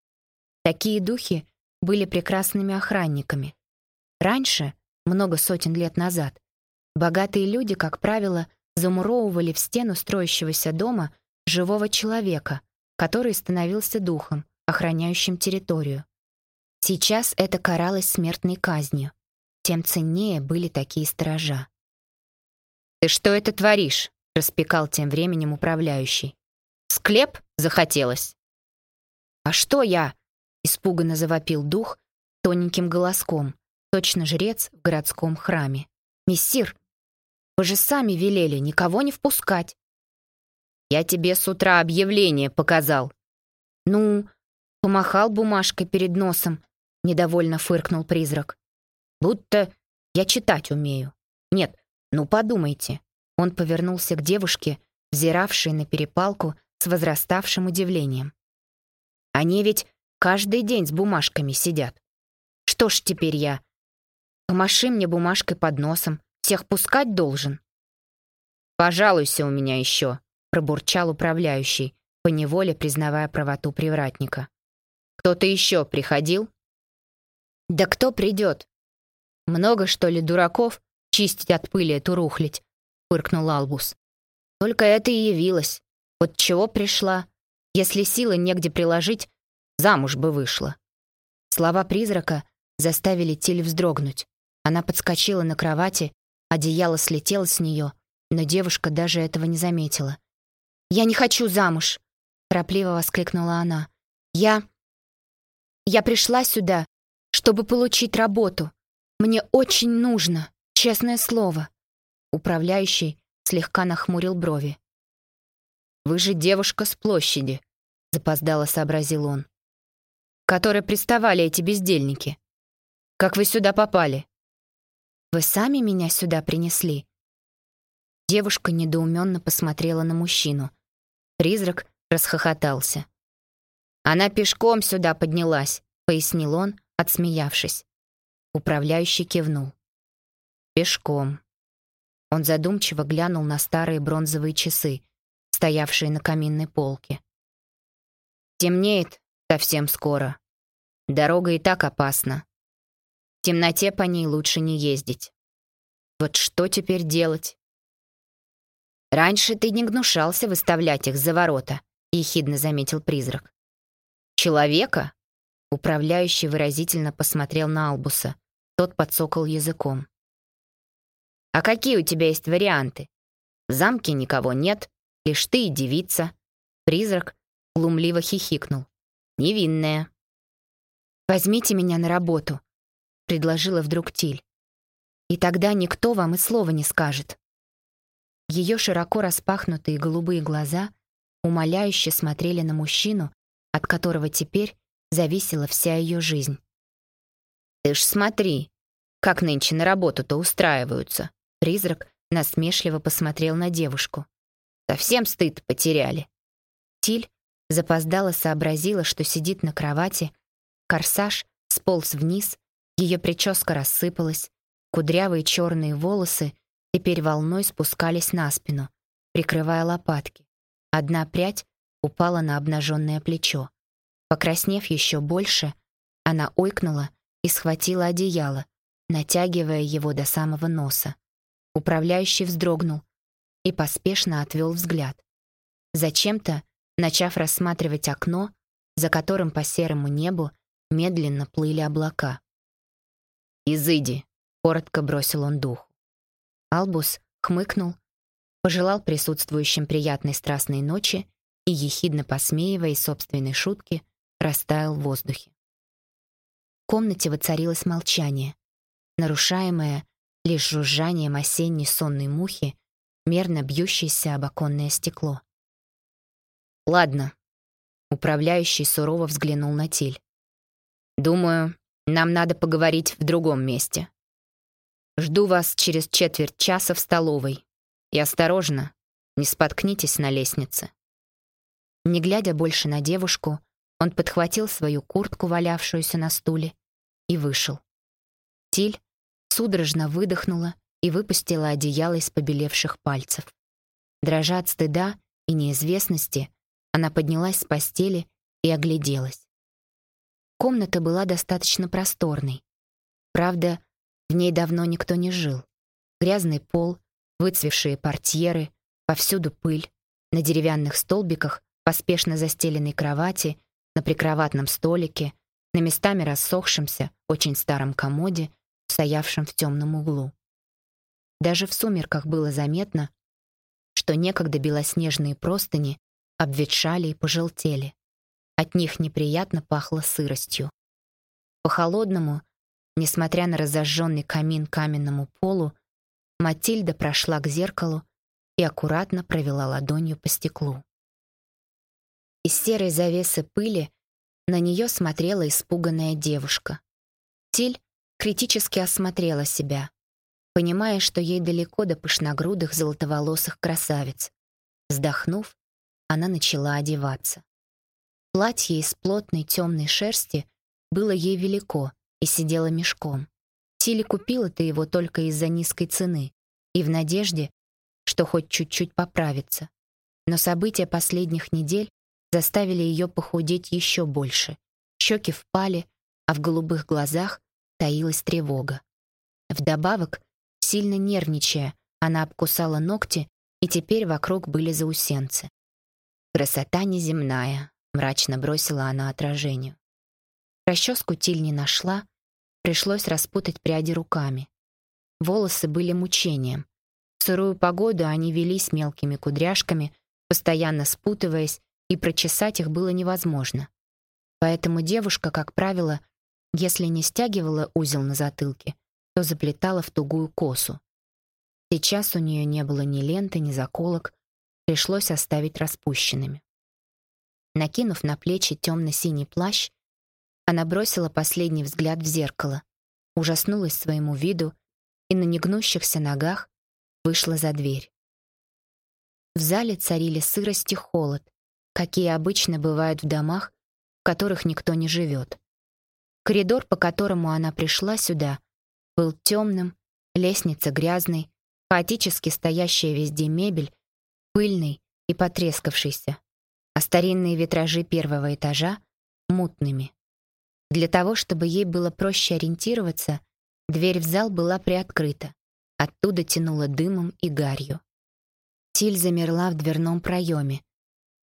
Такие духи были прекрасными охранниками. Раньше, много сотен лет назад, богатые люди, как правило, замуровывали в стену строящегося дома живого человека, который становился духом, охраняющим территорию. Сейчас это каралось смертной казнью. Тем ценнее были такие сторожа. «Ты что это творишь?» — распекал тем временем управляющий. «Склеп захотелось?» «А что я?» — испуганно завопил дух тоненьким голоском, точно жрец в городском храме. «Мессир, вы же сами велели никого не впускать». «Я тебе с утра объявление показал». «Ну, помахал бумажкой перед носом», — недовольно фыркнул призрак. «Будто я читать умею. Нет, ну подумайте». Он повернулся к девушке, взиравшей на перепалку с возраставшим удивлением. «Они ведь каждый день с бумажками сидят. Что ж теперь я? Помаши мне бумажкой под носом. Всех пускать должен?» «Пожалуйся у меня еще», — пробурчал управляющий, поневоле признавая правоту привратника. «Кто-то еще приходил?» «Да кто придет? Много, что ли, дураков чистить от пыли эту рухлить?» — фыркнул Албус. «Только это и явилось. Вот чего пришла? Если силы негде приложить, замуж бы вышла». Слова призрака заставили Тиль вздрогнуть. Она подскочила на кровати, одеяло слетело с нее, но девушка даже этого не заметила. «Я не хочу замуж!» — торопливо воскликнула она. «Я... я пришла сюда, чтобы получить работу. Мне очень нужно, честное слово». Управляющий слегка нахмурил брови. «Вы же девушка с площади», — запоздало сообразил он. «Которой приставали эти бездельники. Как вы сюда попали?» «Вы сами меня сюда принесли?» Девушка недоуменно посмотрела на мужчину. Призрак расхохотался. «Она пешком сюда поднялась», — пояснил он, отсмеявшись. Управляющий кивнул. «Пешком». Он задумчиво глянул на старые бронзовые часы, стоявшие на каминной полке. «Темнеет совсем скоро. Дорога и так опасна. В темноте по ней лучше не ездить. Вот что теперь делать?» «Раньше ты не гнушался выставлять их за ворота», — ехидно заметил призрак. «Человека?» — управляющий выразительно посмотрел на Албуса. Тот подсокал языком. «А какие у тебя есть варианты? В замке никого нет, лишь ты и девица». Призрак глумливо хихикнул. «Невинная». «Возьмите меня на работу», — предложила вдруг Тиль. «И тогда никто вам и слова не скажет». Ее широко распахнутые голубые глаза умоляюще смотрели на мужчину, от которого теперь зависела вся ее жизнь. «Ты ж смотри, как нынче на работу-то устраиваются!» Призрак насмешливо посмотрел на девушку. «Совсем стыд потеряли!» Тиль запоздала сообразила, что сидит на кровати, корсаж сполз вниз, ее прическа рассыпалась, кудрявые черные волосы теперь волной спускались на спину, прикрывая лопатки. Одна прядь упала на обнаженное плечо. Покраснев еще больше, она ойкнула и схватила одеяло, натягивая его до самого носа. Управляющий вздрогнул и поспешно отвел взгляд. Зачем-то, начав рассматривать окно, за которым по серому небу медленно плыли облака. «Изыди!» — коротко бросил он дух. Албус хмыкнул, пожелал присутствующим приятной страстной ночи и, ехидно посмеиваясь собственной шутки, растаял в воздухе. В комнате воцарилось молчание, нарушаемое лишь жужжанием осенней сонной мухи, мерно бьющейся об оконное стекло. «Ладно», — управляющий сурово взглянул на Тиль. «Думаю, нам надо поговорить в другом месте». Жду вас через четверть часа в столовой. И осторожно, не споткнитесь на лестнице». Не глядя больше на девушку, он подхватил свою куртку, валявшуюся на стуле, и вышел. Тиль судорожно выдохнула и выпустила одеяло из побелевших пальцев. Дрожа от стыда и неизвестности, она поднялась с постели и огляделась. Комната была достаточно просторной. Правда, в ней давно никто не жил. Грязный пол, выцвевшие портьеры, повсюду пыль, на деревянных столбиках, поспешно застеленной кровати, на прикроватном столике, на местами рассохшемся, очень старом комоде, стоявшем в темном углу. Даже в сумерках было заметно, что некогда белоснежные простыни обветшали и пожелтели. От них неприятно пахло сыростью. По холодному, несмотря на разожженный камин каменному полу, Матильда прошла к зеркалу и аккуратно провела ладонью по стеклу. Из серой завесы пыли на нее смотрела испуганная девушка. Тиль критически осмотрела себя, понимая, что ей далеко до пышногрудых золотоволосых красавиц. Вздохнув, она начала одеваться. Платье из плотной темной шерсти было ей велико и сидело мешком. Тилли купила-то его только из-за низкой цены и в надежде, что хоть чуть-чуть поправится. Но события последних недель заставили ее похудеть еще больше. Щеки впали, а в голубых глазах таилась тревога. Вдобавок, сильно нервничая, она обкусала ногти, и теперь вокруг были заусенцы. «Красота неземная», — мрачно бросила она отражению. Расческу Тиль не нашла, пришлось распутать пряди руками. Волосы были мучением. В сырую погоду они велись мелкими кудряшками, постоянно спутываясь, и прочесать их было невозможно. Поэтому девушка, как правило, если не стягивала узел на затылке, то заплетала в тугую косу. Сейчас у нее не было ни ленты, ни заколок, пришлось оставить распущенными. Накинув на плечи темно-синий плащ, она бросила последний взгляд в зеркало, ужаснулась своему виду и на негнущихся ногах вышла за дверь. В зале царили сырость и холод, какие обычно бывают в домах, в которых никто не живет. Коридор, по которому она пришла сюда, был темным, лестница грязной, хаотически стоящая везде мебель, пыльной и потрескавшейся, а старинные витражи первого этажа — мутными. Для того, чтобы ей было проще ориентироваться, дверь в зал была приоткрыта. Оттуда тянуло дымом и гарью. Тиль замерла в дверном проеме,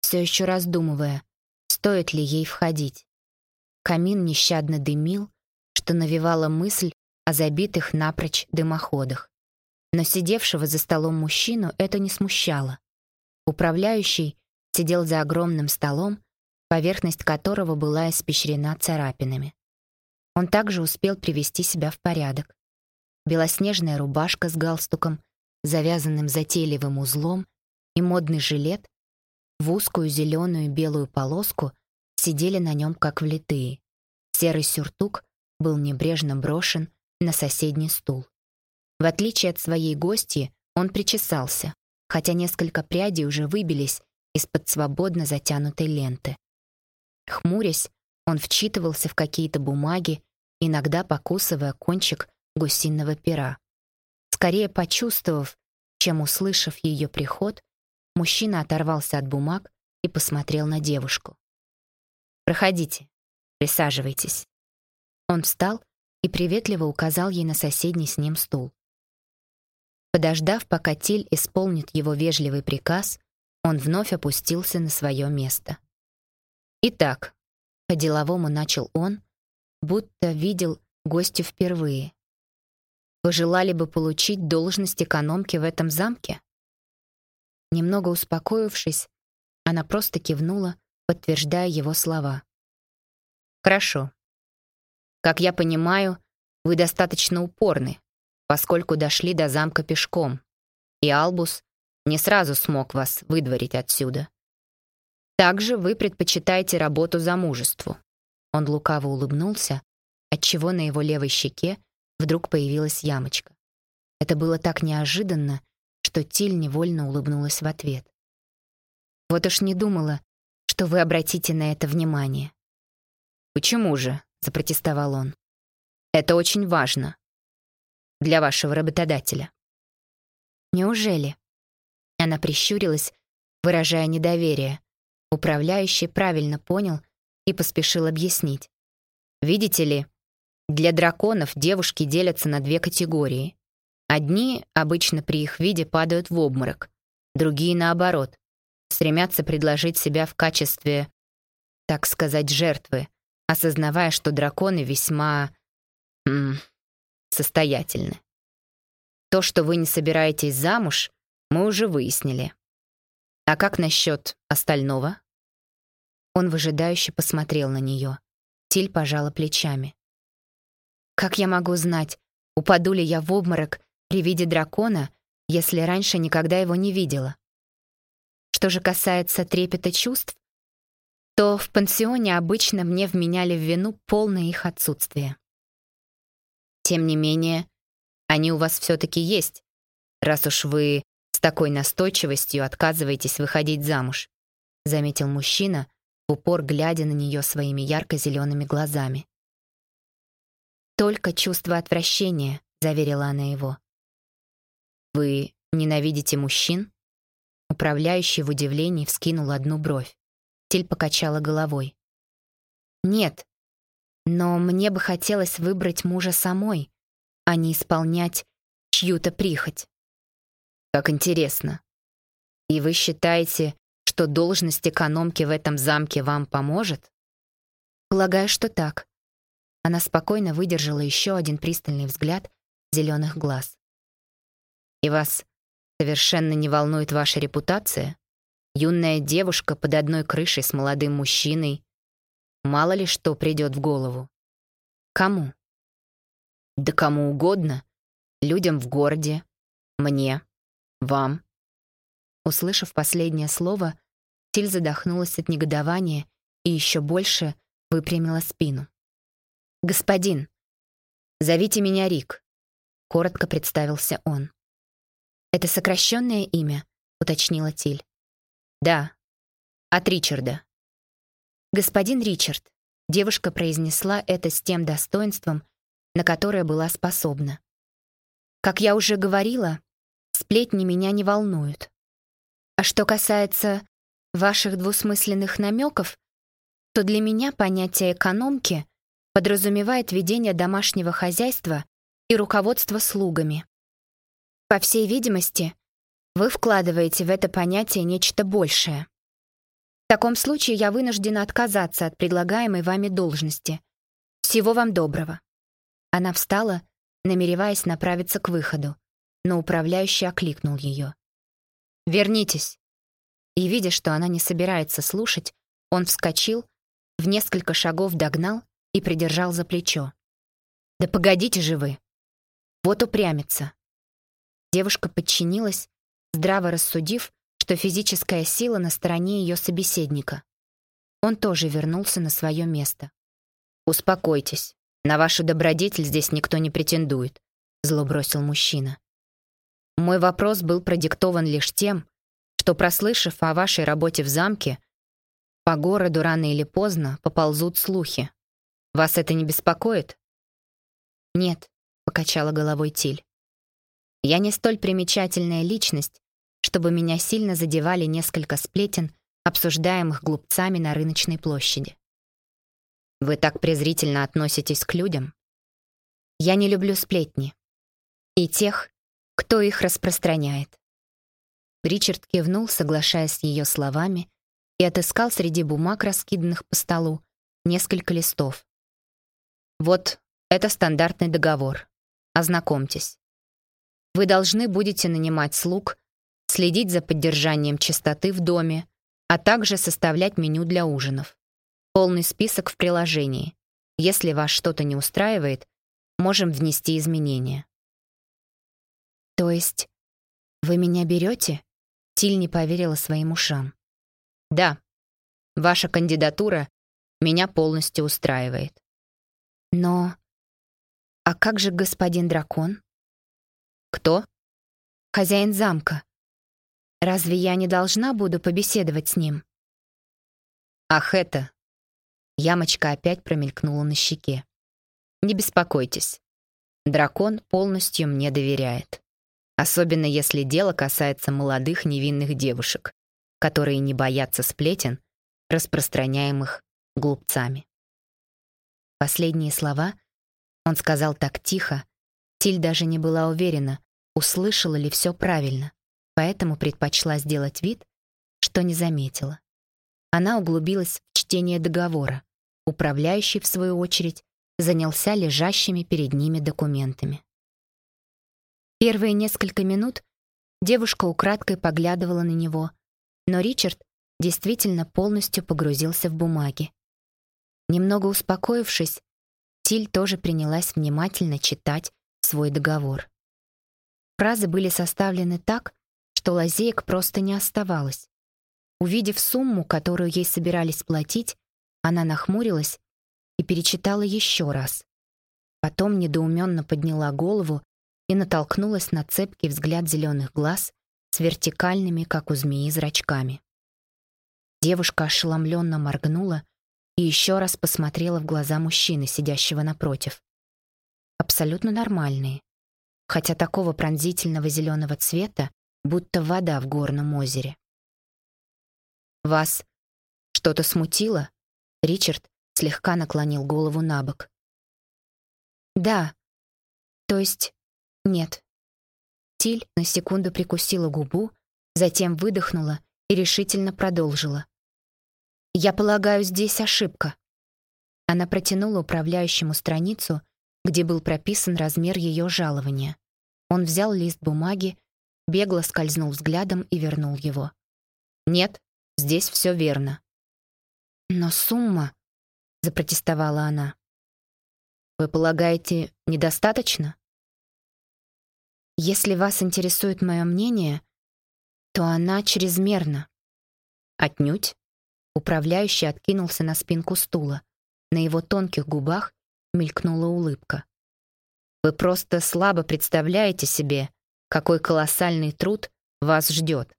все еще раздумывая, стоит ли ей входить. Камин нещадно дымил, что навевало мысль о забитых напрочь дымоходах. Но сидевшего за столом мужчину это не смущало. Управляющий сидел за огромным столом, поверхность которого была испещрена царапинами. Он также успел привести себя в порядок. Белоснежная рубашка с галстуком, завязанным затейливым узлом, и модный жилет в узкую зеленую белую полоску — сидели на нем как влитые. Серый сюртук был небрежно брошен на соседний стул. В отличие от своей гости, он причесался, хотя несколько прядей уже выбились из-под свободно затянутой ленты. Хмурясь, он вчитывался в какие-то бумаги, иногда покусывая кончик гусиного пера. Скорее почувствовав, чем услышав ее приход, мужчина оторвался от бумаг и посмотрел на девушку. Проходите, присаживайтесь». Он встал и приветливо указал ей на соседний с ним стул. Подождав, пока Тиль исполнит его вежливый приказ, он вновь опустился на свое место. «Итак», — по-деловому начал он, будто видел гостя впервые. «Вы желали бы получить должность экономки в этом замке?» Немного успокоившись, она просто кивнула, подтверждая его слова. «Хорошо. Как я понимаю, вы достаточно упорны, поскольку дошли до замка пешком, и Албус не сразу смог вас выдворить отсюда. Также вы предпочитаете работу замужеству». Он лукаво улыбнулся, отчего на его левой щеке вдруг появилась ямочка. Это было так неожиданно, что Тиль невольно улыбнулась в ответ. Вот уж не думала, что вы обратите на это внимание. «Почему же?» — запротестовал он. «Это очень важно. Для вашего работодателя». «Неужели?» Она прищурилась, выражая недоверие. Управляющий правильно понял, и поспешил объяснить. Видите ли, для драконов девушки делятся на две категории. Одни обычно при их виде падают в обморок, другие, наоборот, стремятся предложить себя в качестве, так сказать, жертвы, осознавая, что драконы весьма... М, состоятельны. То, что вы не собираетесь замуж, мы уже выяснили. А как насчет остального? Он выжидающе посмотрел на нее. Тиль пожала плечами. Как я могу знать, упаду ли я в обморок при виде дракона, если раньше никогда его не видела? Что же касается трепета чувств, то в пансионе обычно мне вменяли в вину полное их отсутствие. Тем не менее, они у вас все-таки есть, раз уж вы с такой настойчивостью отказываетесь выходить замуж», заметил мужчина, в упор глядя на нее своими ярко-зелеными глазами. «Только чувство отвращения», — заверила она его. «Вы ненавидите мужчин?» Управляющий в удивлении вскинул одну бровь. Тиль покачала головой. «Нет, но мне бы хотелось выбрать мужа самой, а не исполнять чью-то прихоть». «Как интересно. И вы считаете, что должность экономки в этом замке вам поможет?» «Полагаю, что так». Она спокойно выдержала еще один пристальный взгляд зеленых глаз. «И вас совершенно не волнует ваша репутация? Юная девушка под одной крышей с молодым мужчиной. Мало ли что придет в голову. Кому? Да кому угодно. Людям в городе. Мне. Вам. Услышав последнее слово, Тиль задохнулась от негодования и еще больше выпрямила спину. «Господин, зовите меня Рик», — коротко представился он. «Это сокращенное имя», — уточнила Тиль. «Да, от Ричарда». «Господин Ричард», — девушка произнесла это с тем достоинством, на которое была способна. «Как я уже говорила, сплетни меня не волнуют. А что касается ваших двусмысленных намеков, то для меня понятие экономки подразумевает ведение домашнего хозяйства и руководство слугами. По всей видимости, вы вкладываете в это понятие нечто большее. В таком случае я вынуждена отказаться от предлагаемой вами должности. Всего вам доброго. Она встала, намереваясь направиться к выходу, но управляющий окликнул ее. «Вернитесь!» И, видя, что она не собирается слушать, он вскочил, в несколько шагов догнал и придержал за плечо. «Да погодите же вы! Вот упрямится!» Девушка подчинилась, здраво рассудив, что физическая сила на стороне ее собеседника. Он тоже вернулся на свое место. «Успокойтесь. На вашу добродетель здесь никто не претендует», — зло бросил мужчина. «Мой вопрос был продиктован лишь тем, что, прослышав о вашей работе в замке, по городу рано или поздно поползут слухи. Вас это не беспокоит?» «Нет», — покачала головой Тиль. Я не столь примечательная личность, чтобы меня сильно задевали несколько сплетен, обсуждаемых глупцами на рыночной площади. Вы так презрительно относитесь к людям? Я не люблю сплетни. И тех, кто их распространяет. Ричард кивнул, соглашаясь с ее словами, и отыскал среди бумаг, раскиданных по столу, несколько листов. Вот это стандартный договор. Ознакомьтесь. Вы должны будете нанимать слуг, следить за поддержанием чистоты в доме, а также составлять меню для ужинов. Полный список в приложении. Если вас что-то не устраивает, можем внести изменения. То есть вы меня берете? Тиль не поверила своим ушам. Да. Ваша кандидатура меня полностью устраивает. Но а как же господин дракон? «Кто?» «Хозяин замка. Разве я не должна буду побеседовать с ним?» «Ах, это...» Ямочка опять промелькнула на щеке. «Не беспокойтесь. Дракон полностью мне доверяет. Особенно если дело касается молодых невинных девушек, которые не боятся сплетен, распространяемых глупцами. Последние слова он сказал так тихо, Тиль даже не была уверена, услышала ли все правильно, поэтому предпочла сделать вид, что не заметила. Она углубилась в чтение договора. Управляющий, в свою очередь, занялся лежащими перед ними документами. Первые несколько минут девушка украдкой поглядывала на него, но Ричард действительно полностью погрузился в бумаги. Немного успокоившись, Тиль тоже принялась внимательно читать свой договор. Фразы были составлены так, что лазеек просто не оставалось. Увидев сумму, которую ей собирались платить, она нахмурилась и перечитала еще раз. Потом недоуменно подняла голову и натолкнулась на цепкий взгляд зеленых глаз с вертикальными, как у змеи, зрачками. Девушка ошеломленно моргнула и еще раз посмотрела в глаза мужчины, сидящего напротив. Абсолютно нормальные, хотя такого пронзительного зеленого цвета, будто вода в горном озере. «Вас что-то смутило?» Ричард слегка наклонил голову на бок. «Да. То есть нет». Тиль на секунду прикусила губу, затем выдохнула и решительно продолжила. «Я полагаю, здесь ошибка». Она протянула управляющему страницу, где был прописан размер ее жалования. Он взял лист бумаги, бегло скользнул взглядом и вернул его. «Нет, здесь все верно». «Но сумма...» запротестовала она. Вы полагаете, недостаточно? Если вас интересует мое мнение, то она чрезмерна. Отнюдь. Управляющий откинулся на спинку стула. На его тонких губах мелькнула улыбка. Вы просто слабо представляете себе, какой колоссальный труд вас ждет.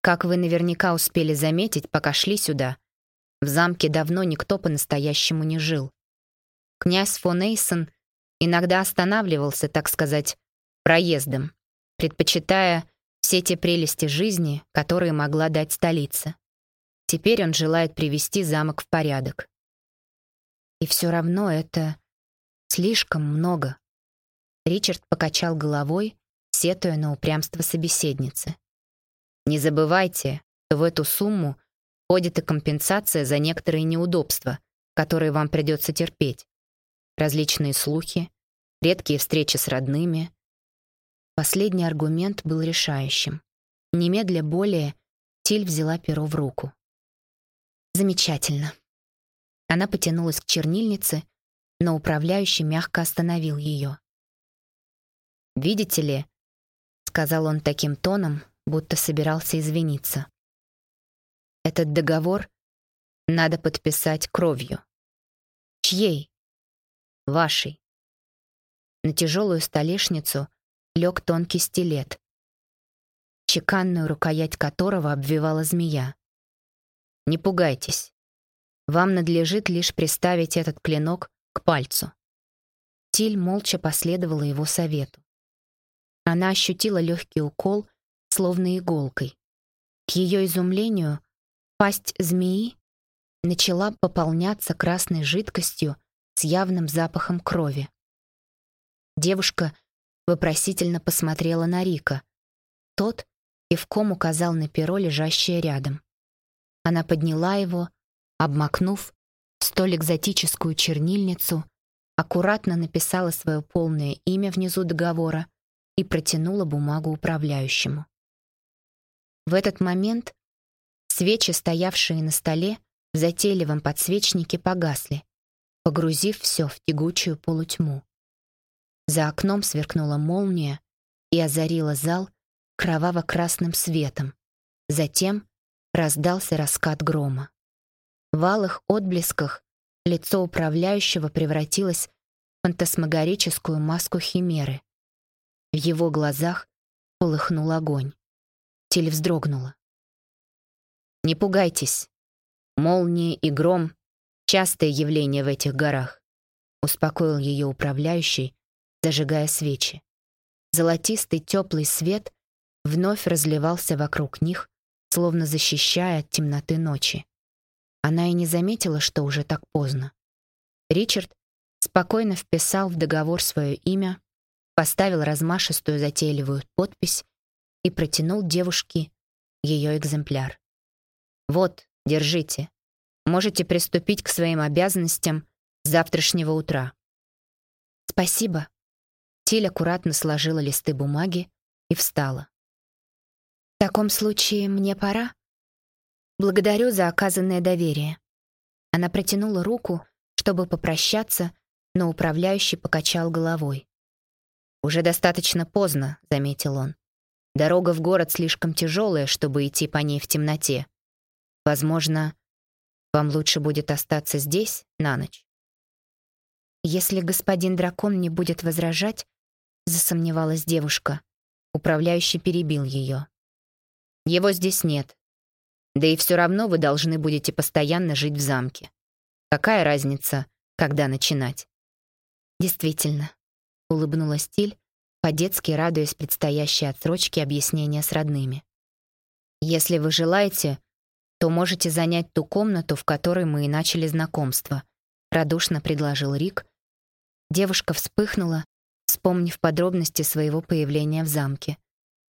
Как вы наверняка успели заметить, пока шли сюда, в замке давно никто по-настоящему не жил. Князь фон Эйсон иногда останавливался, так сказать, проездом, предпочитая все те прелести жизни, которые могла дать столица. Теперь он желает привести замок в порядок. И все равно это слишком много. Ричард покачал головой, сетуя на упрямство собеседницы. Не забывайте, что в эту сумму входит и компенсация за некоторые неудобства, которые вам придется терпеть. Различные слухи, редкие встречи с родными. Последний аргумент был решающим. Немедля более Тиль взяла перо в руку. Замечательно. Она потянулась к чернильнице, но управляющий мягко остановил ее. «Видите ли», — сказал он таким тоном, будто собирался извиниться. Этот договор надо подписать кровью. Чьей? Вашей. На тяжелую столешницу лег тонкий стилет, чеканную рукоять которого обвивала змея. Не пугайтесь. Вам надлежит лишь приставить этот клинок к пальцу. Тиль молча последовала его совету. Она ощутила легкий укол, словно иголкой. К ее изумлению Пасть змеи начала пополняться красной жидкостью с явным запахом крови. Девушка вопросительно посмотрела на Рика. Тот кивком указал на перо, лежащее рядом. Она подняла его, обмакнув столь экзотическую чернильницу, аккуратно написала свое полное имя внизу договора и протянула бумагу управляющему. В этот момент Свечи, стоявшие на столе, в затейливом подсвечнике погасли, погрузив все в тягучую полутьму. За окном сверкнула молния и озарила зал кроваво-красным светом. Затем раздался раскат грома. В алых отблесках лицо управляющего превратилось в фантасмагорическую маску химеры. В его глазах полыхнул огонь. Тель вздрогнула. Не пугайтесь. Молнии и гром — частое явление в этих горах, успокоил ее управляющий, зажигая свечи. Золотистый теплый свет вновь разливался вокруг них, словно защищая от темноты ночи. Она и не заметила, что уже так поздно. Ричард спокойно вписал в договор свое имя, поставил размашистую затейливую подпись и протянул девушке ее экземпляр. «Вот, держите. Можете приступить к своим обязанностям с завтрашнего утра». «Спасибо». Тиль аккуратно сложила листы бумаги и встала. «В таком случае мне пора?» «Благодарю за оказанное доверие». Она протянула руку, чтобы попрощаться, но управляющий покачал головой. «Уже достаточно поздно», — заметил он. «Дорога в город слишком тяжелая, чтобы идти по ней в темноте. Возможно, вам лучше будет остаться здесь на ночь». «Если господин дракон не будет возражать», — засомневалась девушка. Управляющий перебил ее. «Его здесь нет. Да и все равно вы должны будете постоянно жить в замке. Какая разница, когда начинать?» «Действительно», — улыбнулась Тиль, по-детски радуясь предстоящей отсрочке объяснения с родными. «Если вы желаете, то можете занять ту комнату, в которой мы и начали знакомство», — радушно предложил Рик. Девушка вспыхнула, вспомнив подробности своего появления в замке.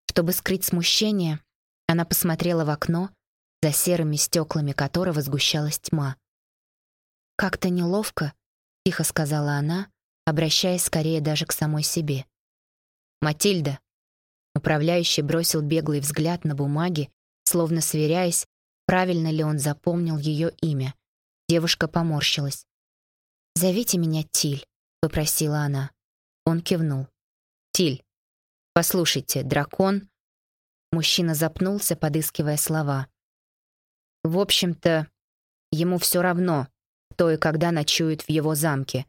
Чтобы скрыть смущение, она посмотрела в окно, за серыми стеклами которого сгущалась тьма. «Как-то неловко», — тихо сказала она, обращаясь скорее даже к самой себе. «Матильда!» Управляющий бросил беглый взгляд на бумаги, словно сверяясь, правильно ли он запомнил ее имя. Девушка поморщилась. «Зовите меня Тиль», — попросила она. Он кивнул. «Тиль, послушайте, дракон...» Мужчина запнулся, подыскивая слова. «В общем-то, ему все равно, кто и когда ночует в его замке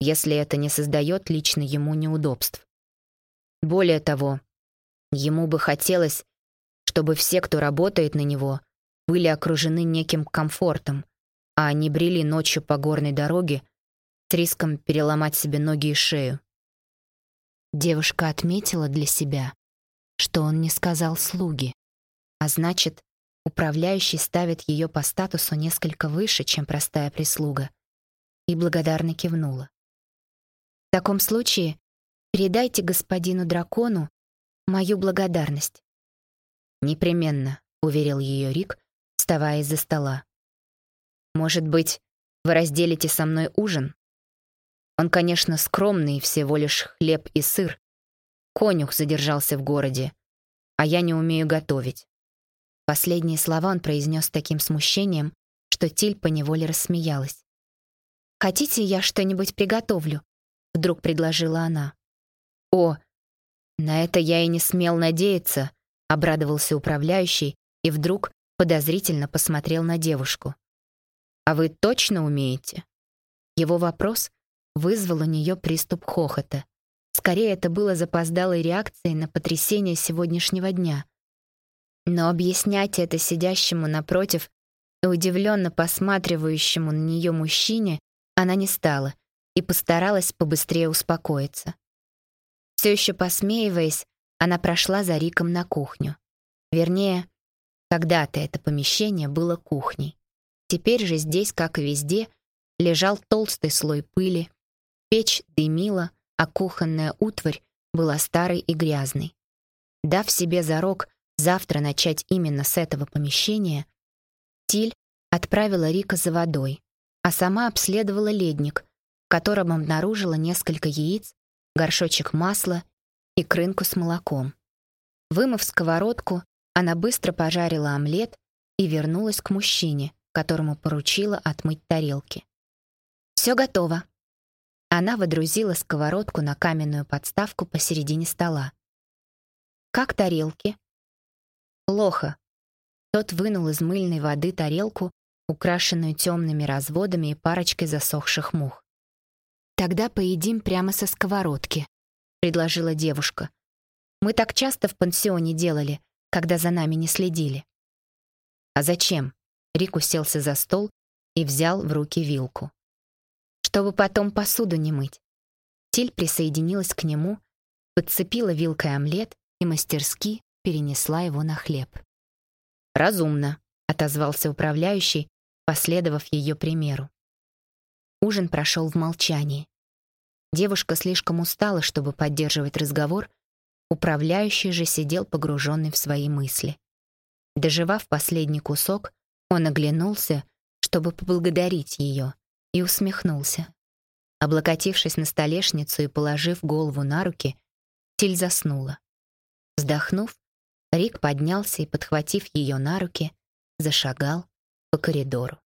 если это не создает лично ему неудобств. Более того, ему бы хотелось, чтобы все, кто работает на него, были окружены неким комфортом, а не брели ночью по горной дороге с риском переломать себе ноги и шею. Девушка отметила для себя, что он не сказал слуги, а значит, управляющий ставит ее по статусу несколько выше, чем простая прислуга, и благодарно кивнула. В таком случае передайте господину дракону мою благодарность. Непременно, уверил ее Рик, вставая из-за стола. Может быть, вы разделите со мной ужин? Он, конечно, скромный, всего лишь хлеб и сыр. Конюх задержался в городе, а я не умею готовить. Последние слова он произнес таким смущением, что Тиль поневоле рассмеялась. «Хотите, я что-нибудь приготовлю?» вдруг предложила она. О, на это я и не смел надеяться, обрадовался управляющий и вдруг подозрительно посмотрел на девушку. А вы точно умеете? Его вопрос вызвал у нее приступ хохота. Скорее это было запоздалой реакцией на потрясение сегодняшнего дня. Но объяснять это сидящему напротив и удивленно посматривающему на нее мужчине она не стала — и постаралась побыстрее успокоиться. Все еще посмеиваясь, она прошла за Риком на кухню. Вернее, когда-то это помещение было кухней. Теперь же здесь, как и везде, лежал толстый слой пыли, печь дымила, а кухонная утварь была старой и грязной. Дав себе зарок завтра начать именно с этого помещения, Тиль отправила Рика за водой, а сама обследовала ледник, в котором обнаружила несколько яиц, горшочек масла и крынку с молоком. Вымыв сковородку, она быстро пожарила омлет и вернулась к мужчине, которому поручила отмыть тарелки. «Все готово». Она водрузила сковородку на каменную подставку посередине стола. «Как тарелки?» «Плохо». Тот вынул из мыльной воды тарелку, украшенную темными разводами и парочкой засохших мух. «Тогда поедим прямо со сковородки», — предложила девушка. «Мы так часто в пансионе делали, когда за нами не следили». «А зачем?» Рик уселся за стол и взял в руки вилку. «Чтобы потом посуду не мыть». Тиль присоединилась к нему, подцепила вилкой омлет и мастерски перенесла его на хлеб. «Разумно», — отозвался управляющий, последовав ее примеру. Ужин прошел в молчании. Девушка слишком устала, чтобы поддерживать разговор, управляющий же сидел погруженный в свои мысли. Доживав последний кусок, он оглянулся, чтобы поблагодарить ее, и усмехнулся. Облокотившись на столешницу и положив голову на руки, Тиль заснула. Вздохнув, Рик поднялся и, подхватив ее на руки, зашагал по коридору.